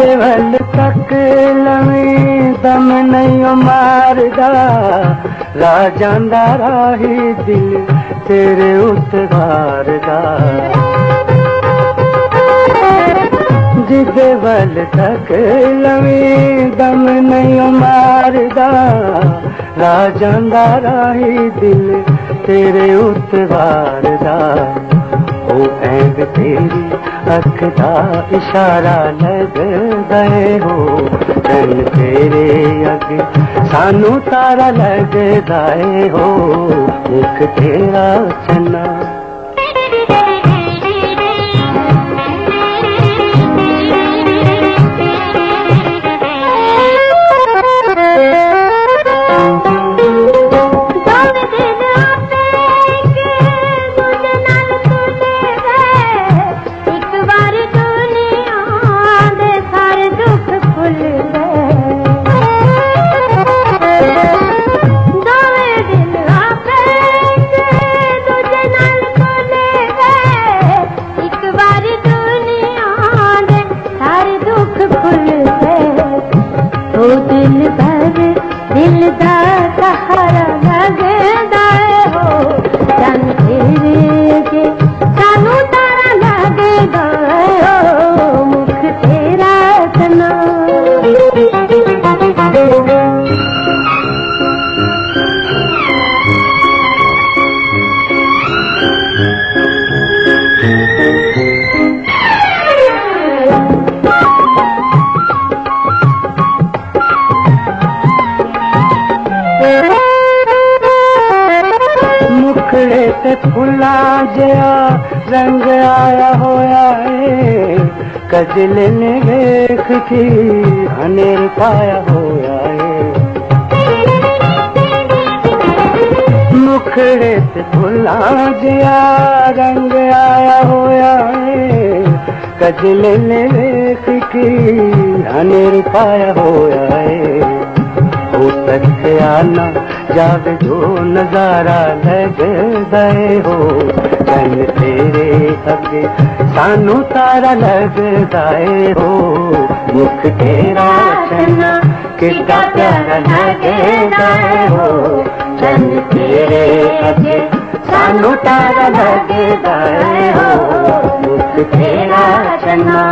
देवल तक लवी दम नहीं मारदा राजांदा राही दिल तेरे उतवारदा जिदे वल तक लवी दम नहीं मारदा राजांदा राही दिल तेरे उतवारदा ऐब तेरी अख का इशारा लग गए हो। रंग तेरे अग, सानू तारा लग गए हो। एक तेरा चना खुदा का हरा फुला जया रंग आया होया वेख थी हनेर पाया होया मुखड़े ते फुला जया रंग आया होया है। कजल ने वेख थी हनेर पाया होया हो सत्या ना जावे जो नज़ारा लग गए हो। चन तेरे अगे सानू तारा लग गए हो। मुख तेरा चना, कितना प्यारा लग गए हो। चन तेरे अगे सानू तारा लग गए हो। मुख तेरा चना